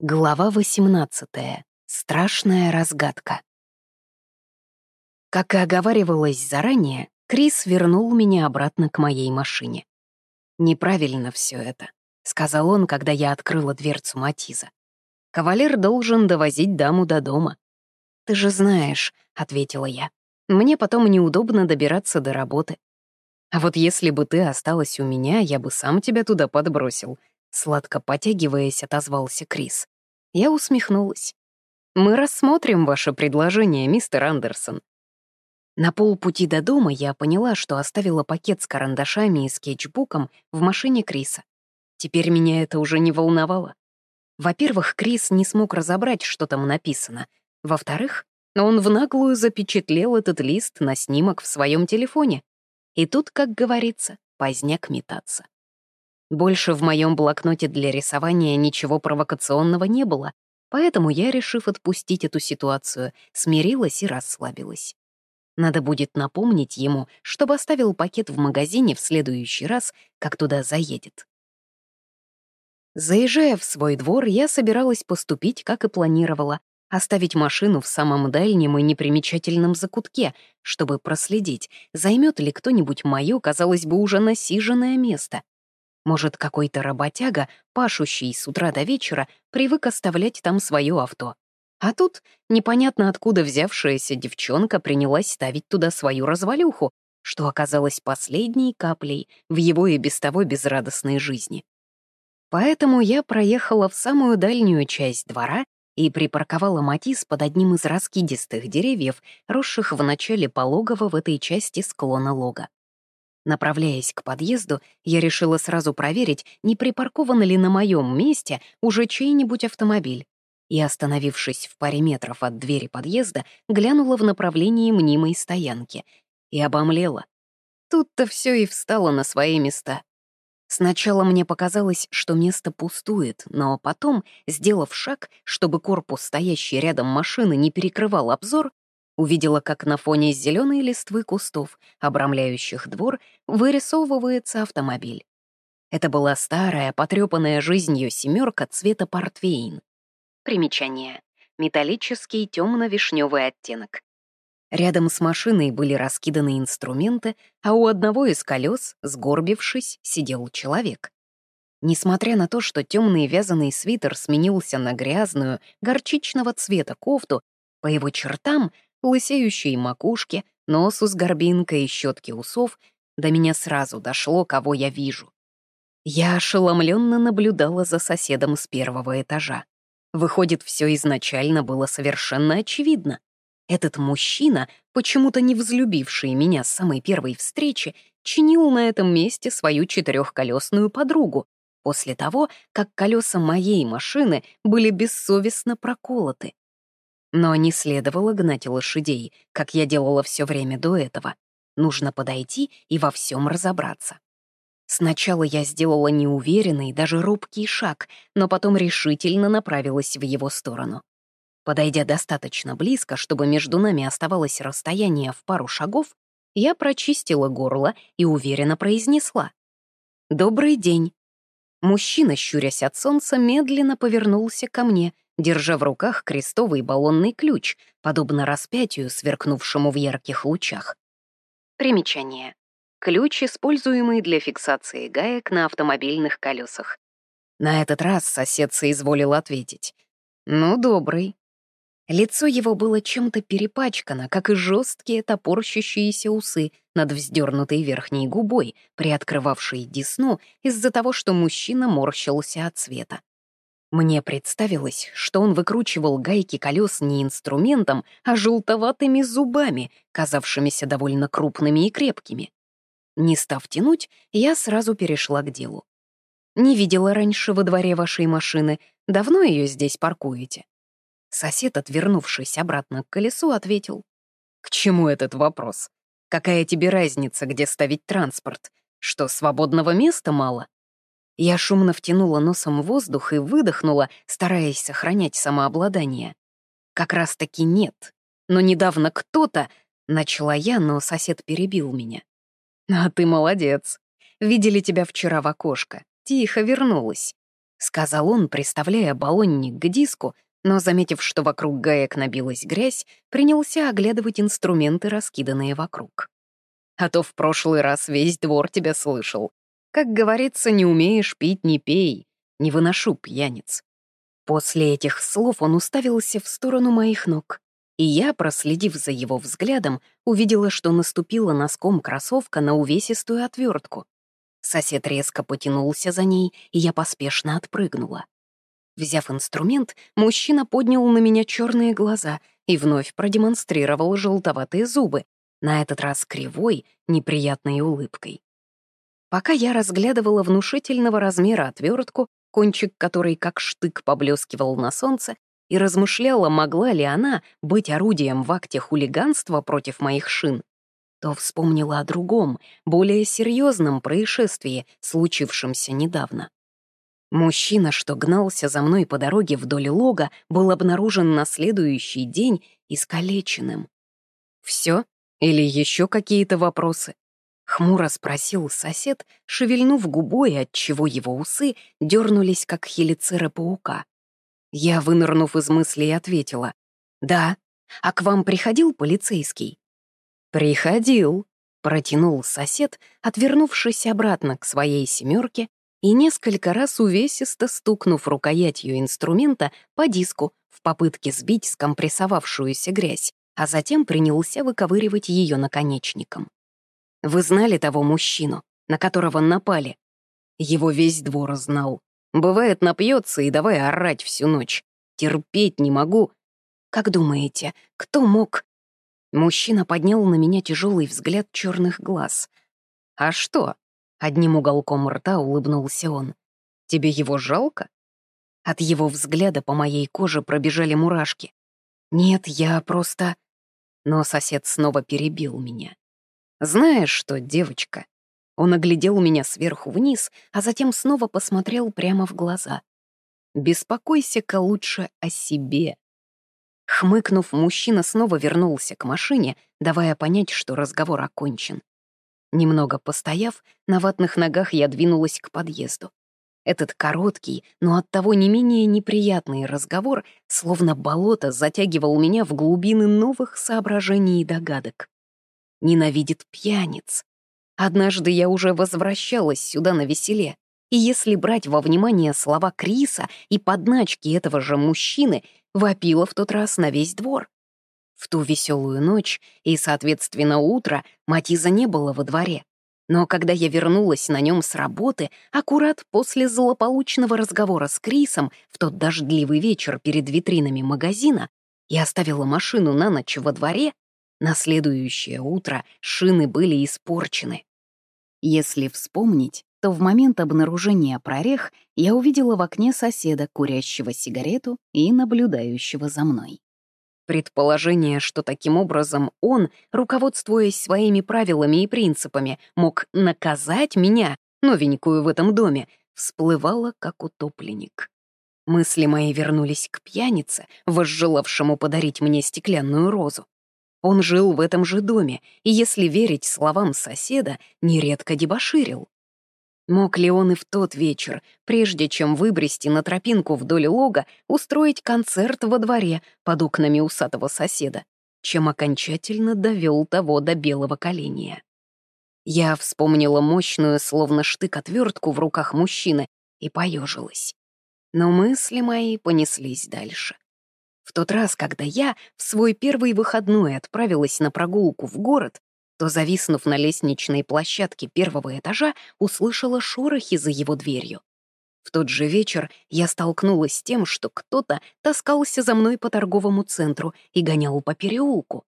Глава 18. Страшная разгадка. Как и оговаривалось заранее, Крис вернул меня обратно к моей машине. «Неправильно все это», — сказал он, когда я открыла дверцу Матиза. «Кавалер должен довозить даму до дома». «Ты же знаешь», — ответила я, — «мне потом неудобно добираться до работы». «А вот если бы ты осталась у меня, я бы сам тебя туда подбросил», Сладко потягиваясь, отозвался Крис. Я усмехнулась. «Мы рассмотрим ваше предложение, мистер Андерсон». На полпути до дома я поняла, что оставила пакет с карандашами и скетчбуком в машине Криса. Теперь меня это уже не волновало. Во-первых, Крис не смог разобрать, что там написано. Во-вторых, он в наглую запечатлел этот лист на снимок в своем телефоне. И тут, как говорится, поздняк метаться. Больше в моем блокноте для рисования ничего провокационного не было, поэтому я, решив отпустить эту ситуацию, смирилась и расслабилась. Надо будет напомнить ему, чтобы оставил пакет в магазине в следующий раз, как туда заедет. Заезжая в свой двор, я собиралась поступить, как и планировала, оставить машину в самом дальнем и непримечательном закутке, чтобы проследить, займет ли кто-нибудь мое, казалось бы, уже насиженное место. Может, какой-то работяга, пашущий с утра до вечера, привык оставлять там свое авто. А тут непонятно откуда взявшаяся девчонка принялась ставить туда свою развалюху, что оказалось последней каплей в его и без того безрадостной жизни. Поэтому я проехала в самую дальнюю часть двора и припарковала Матис под одним из раскидистых деревьев, росших в начале пологого в этой части склона лога. Направляясь к подъезду, я решила сразу проверить, не припаркован ли на моем месте уже чей-нибудь автомобиль. И, остановившись в паре метров от двери подъезда, глянула в направлении мнимой стоянки и обомлела. Тут-то все и встало на свои места. Сначала мне показалось, что место пустует, но потом, сделав шаг, чтобы корпус, стоящий рядом машины, не перекрывал обзор, увидела, как на фоне зеленой листвы кустов, обрамляющих двор, вырисовывается автомобиль. Это была старая, потрепанная жизнью семерка цвета портвейн. Примечание. Металлический темно-вишневый оттенок. Рядом с машиной были раскиданы инструменты, а у одного из колес, сгорбившись, сидел человек. Несмотря на то, что темный вязаный свитер сменился на грязную, горчичного цвета кофту, по его чертам лысеющей макушке, носу с горбинкой и щетки усов, до меня сразу дошло, кого я вижу. Я ошеломленно наблюдала за соседом с первого этажа. Выходит, все изначально было совершенно очевидно. Этот мужчина, почему-то не взлюбивший меня с самой первой встречи, чинил на этом месте свою четырехколесную подругу, после того, как колеса моей машины были бессовестно проколоты. Но не следовало гнать лошадей, как я делала все время до этого. Нужно подойти и во всем разобраться. Сначала я сделала неуверенный, даже робкий шаг, но потом решительно направилась в его сторону. Подойдя достаточно близко, чтобы между нами оставалось расстояние в пару шагов, я прочистила горло и уверенно произнесла. «Добрый день». Мужчина, щурясь от солнца, медленно повернулся ко мне — держа в руках крестовый баллонный ключ, подобно распятию, сверкнувшему в ярких лучах. Примечание. Ключ, используемый для фиксации гаек на автомобильных колесах. На этот раз сосед соизволил ответить. «Ну, добрый». Лицо его было чем-то перепачкано, как и жесткие топорщащиеся усы над вздернутой верхней губой, приоткрывавшей десну из-за того, что мужчина морщился от света. Мне представилось, что он выкручивал гайки колес не инструментом, а желтоватыми зубами, казавшимися довольно крупными и крепкими. Не став тянуть, я сразу перешла к делу. «Не видела раньше во дворе вашей машины. Давно ее здесь паркуете?» Сосед, отвернувшись обратно к колесу, ответил. «К чему этот вопрос? Какая тебе разница, где ставить транспорт? Что, свободного места мало?» Я шумно втянула носом воздух и выдохнула, стараясь сохранять самообладание. Как раз-таки нет. Но недавно кто-то... Начала я, но сосед перебил меня. «А ты молодец. Видели тебя вчера в окошко. Тихо вернулась. сказал он, приставляя баллонник к диску, но, заметив, что вокруг гаек набилась грязь, принялся оглядывать инструменты, раскиданные вокруг. «А то в прошлый раз весь двор тебя слышал. Как говорится, не умеешь пить — не пей. Не выношу пьяниц». После этих слов он уставился в сторону моих ног, и я, проследив за его взглядом, увидела, что наступила носком кроссовка на увесистую отвертку. Сосед резко потянулся за ней, и я поспешно отпрыгнула. Взяв инструмент, мужчина поднял на меня черные глаза и вновь продемонстрировал желтоватые зубы, на этот раз кривой, неприятной улыбкой. Пока я разглядывала внушительного размера отвертку, кончик которой как штык поблескивал на солнце, и размышляла, могла ли она быть орудием в акте хулиганства против моих шин, то вспомнила о другом, более серьезном происшествии, случившемся недавно. Мужчина, что гнался за мной по дороге вдоль лога, был обнаружен на следующий день искалеченным. Все? Или еще какие-то вопросы? Хмуро спросил сосед, шевельнув губой, отчего его усы дернулись, как хелицеры паука. Я, вынырнув из мыслей, ответила. «Да. А к вам приходил полицейский?» «Приходил», — протянул сосед, отвернувшись обратно к своей семерке и несколько раз увесисто стукнув рукоятью инструмента по диску в попытке сбить скомпрессовавшуюся грязь, а затем принялся выковыривать ее наконечником. «Вы знали того мужчину, на которого напали?» Его весь двор знал. Бывает, напьется и давай орать всю ночь. Терпеть не могу. Как думаете, кто мог Мужчина поднял на меня тяжелый взгляд черных глаз. «А что?» — одним уголком рта улыбнулся он. «Тебе его жалко?» От его взгляда по моей коже пробежали мурашки. «Нет, я просто...» Но сосед снова перебил меня. «Знаешь что, девочка?» Он оглядел меня сверху вниз, а затем снова посмотрел прямо в глаза. «Беспокойся-ка лучше о себе. Хмыкнув, мужчина снова вернулся к машине, давая понять, что разговор окончен. Немного постояв, на ватных ногах я двинулась к подъезду. Этот короткий, но оттого не менее неприятный разговор, словно болото, затягивал меня в глубины новых соображений и догадок. Ненавидит пьяниц. Однажды я уже возвращалась сюда на веселе, и если брать во внимание слова Криса и подначки этого же мужчины, вопила в тот раз на весь двор. В ту веселую ночь и, соответственно, утро Матиза не было во дворе. Но когда я вернулась на нем с работы, аккурат после злополучного разговора с Крисом в тот дождливый вечер перед витринами магазина, и оставила машину на ночь во дворе, на следующее утро шины были испорчены. Если вспомнить, то в момент обнаружения прорех я увидела в окне соседа, курящего сигарету и наблюдающего за мной. Предположение, что таким образом он, руководствуясь своими правилами и принципами, мог наказать меня, новенькую в этом доме, всплывало как утопленник. Мысли мои вернулись к пьянице, возжелавшему подарить мне стеклянную розу. Он жил в этом же доме, и, если верить словам соседа, нередко дебоширил. Мог ли он и в тот вечер, прежде чем выбрести на тропинку вдоль лога, устроить концерт во дворе под окнами усатого соседа, чем окончательно довел того до белого коленя? Я вспомнила мощную, словно штык-отвертку в руках мужчины и поежилась. Но мысли мои понеслись дальше. В тот раз, когда я в свой первый выходной отправилась на прогулку в город, то, зависнув на лестничной площадке первого этажа, услышала шорохи за его дверью. В тот же вечер я столкнулась с тем, что кто-то таскался за мной по торговому центру и гонял по переулку.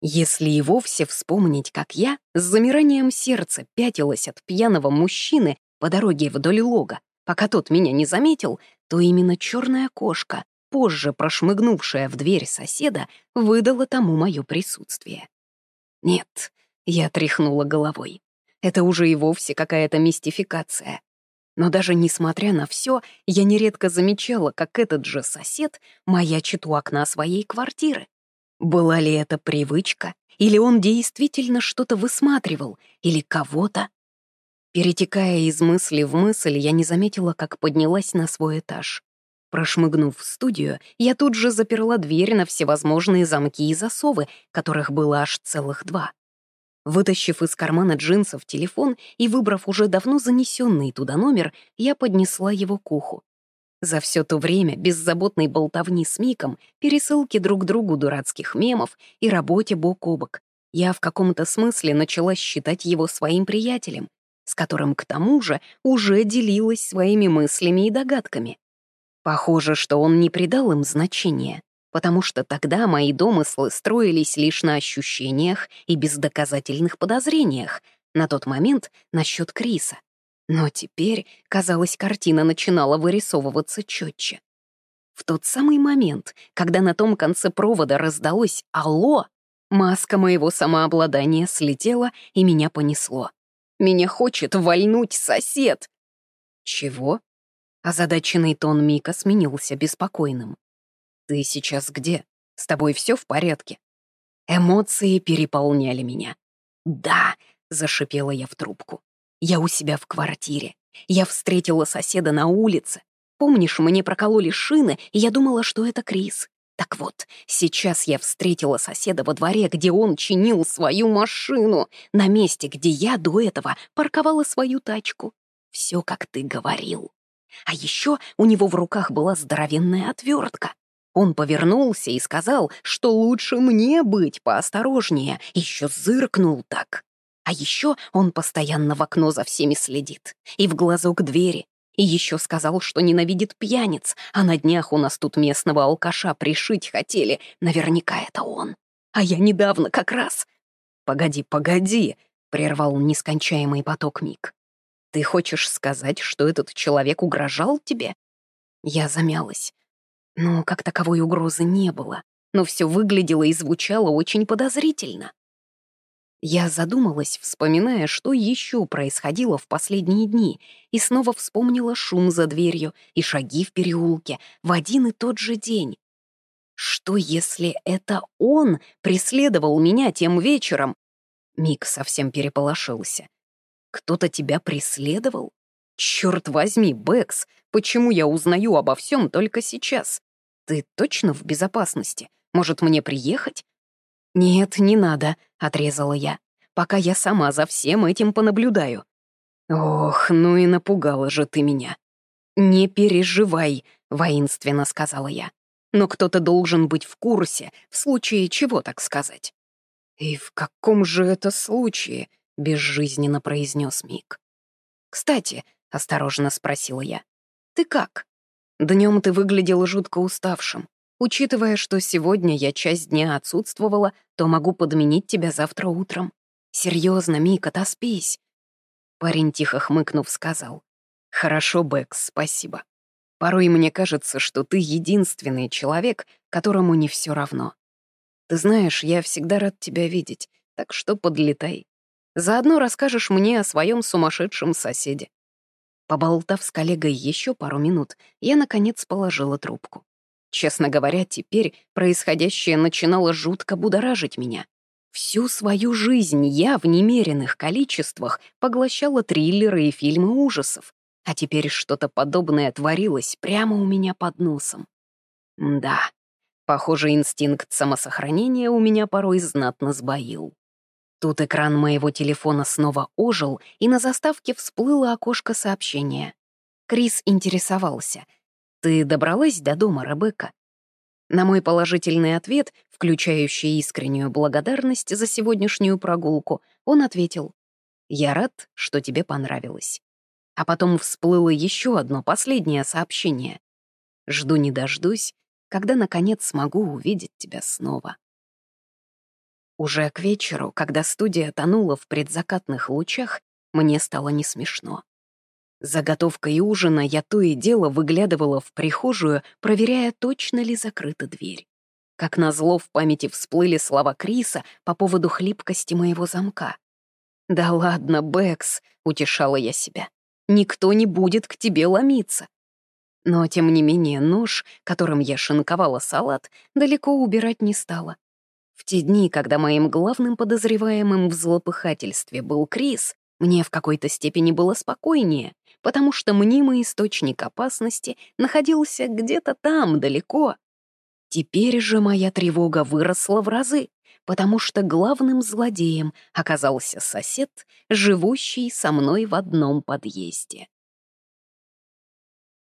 Если и вовсе вспомнить, как я с замиранием сердца пятилась от пьяного мужчины по дороге вдоль лога, пока тот меня не заметил, то именно черная кошка, позже прошмыгнувшая в дверь соседа, выдала тому мое присутствие. Нет, я тряхнула головой. Это уже и вовсе какая-то мистификация. Но даже несмотря на все, я нередко замечала, как этот же сосед маячит у окна своей квартиры. Была ли это привычка, или он действительно что-то высматривал, или кого-то? Перетекая из мысли в мысль, я не заметила, как поднялась на свой этаж. Прошмыгнув в студию, я тут же заперла дверь на всевозможные замки и засовы, которых было аж целых два. Вытащив из кармана джинсов телефон и выбрав уже давно занесенный туда номер, я поднесла его к уху. За все то время беззаботной болтовни с Миком, пересылки друг другу дурацких мемов и работе бок о бок, я в каком-то смысле начала считать его своим приятелем, с которым, к тому же, уже делилась своими мыслями и догадками. Похоже, что он не придал им значения, потому что тогда мои домыслы строились лишь на ощущениях и бездоказательных подозрениях, на тот момент насчет Криса. Но теперь, казалось, картина начинала вырисовываться четче. В тот самый момент, когда на том конце провода раздалось «Алло!», маска моего самообладания слетела, и меня понесло. Меня хочет вольнуть сосед. Чего? Озадаченный тон Мика сменился беспокойным. «Ты сейчас где? С тобой все в порядке?» Эмоции переполняли меня. «Да», — зашипела я в трубку. «Я у себя в квартире. Я встретила соседа на улице. Помнишь, мне прокололи шины, и я думала, что это Крис. Так вот, сейчас я встретила соседа во дворе, где он чинил свою машину, на месте, где я до этого парковала свою тачку. Все, как ты говорил. А еще у него в руках была здоровенная отвертка. Он повернулся и сказал, что лучше мне быть поосторожнее, еще зыркнул так. А еще он постоянно в окно за всеми следит, и в глазок двери, и еще сказал, что ненавидит пьяниц, а на днях у нас тут местного алкаша пришить хотели, наверняка это он. А я недавно как раз... «Погоди, погоди», — прервал нескончаемый поток Мик. Ты хочешь сказать, что этот человек угрожал тебе? Я замялась. Но как таковой угрозы не было, но все выглядело и звучало очень подозрительно. Я задумалась, вспоминая, что еще происходило в последние дни, и снова вспомнила шум за дверью и шаги в переулке в один и тот же день. Что, если это он преследовал меня тем вечером? Мик совсем переполошился. Кто-то тебя преследовал? Черт возьми, Бэкс, почему я узнаю обо всем только сейчас? Ты точно в безопасности? Может, мне приехать? Нет, не надо, отрезала я, пока я сама за всем этим понаблюдаю. Ох, ну и напугала же ты меня. Не переживай, воинственно сказала я. Но кто-то должен быть в курсе, в случае чего, так сказать. И в каком же это случае? — безжизненно произнес Мик. «Кстати», — осторожно спросила я, — «ты как? Днем ты выглядел жутко уставшим. Учитывая, что сегодня я часть дня отсутствовала, то могу подменить тебя завтра утром. Серьезно, Мик, отоспись». Парень, тихо хмыкнув, сказал. «Хорошо, Бэкс, спасибо. Порой мне кажется, что ты единственный человек, которому не все равно. Ты знаешь, я всегда рад тебя видеть, так что подлетай. Заодно расскажешь мне о своем сумасшедшем соседе». Поболтав с коллегой еще пару минут, я, наконец, положила трубку. Честно говоря, теперь происходящее начинало жутко будоражить меня. Всю свою жизнь я в немеренных количествах поглощала триллеры и фильмы ужасов, а теперь что-то подобное творилось прямо у меня под носом. Да, похоже, инстинкт самосохранения у меня порой знатно сбоил. Тут экран моего телефона снова ожил, и на заставке всплыло окошко сообщения. Крис интересовался. «Ты добралась до дома, Ребекка?» На мой положительный ответ, включающий искреннюю благодарность за сегодняшнюю прогулку, он ответил. «Я рад, что тебе понравилось». А потом всплыло еще одно последнее сообщение. «Жду не дождусь, когда, наконец, смогу увидеть тебя снова». Уже к вечеру, когда студия тонула в предзакатных лучах, мне стало не смешно. Заготовкой ужина я то и дело выглядывала в прихожую, проверяя, точно ли закрыта дверь. Как назло в памяти всплыли слова Криса по поводу хлипкости моего замка. «Да ладно, Бэкс», — утешала я себя, — «никто не будет к тебе ломиться». Но, тем не менее, нож, которым я шинковала салат, далеко убирать не стала. В те дни, когда моим главным подозреваемым в злопыхательстве был Крис, Мне в какой-то степени было спокойнее, потому что мнимый источник опасности находился где-то там, далеко. Теперь же моя тревога выросла в разы, потому что главным злодеем оказался сосед, живущий со мной в одном подъезде.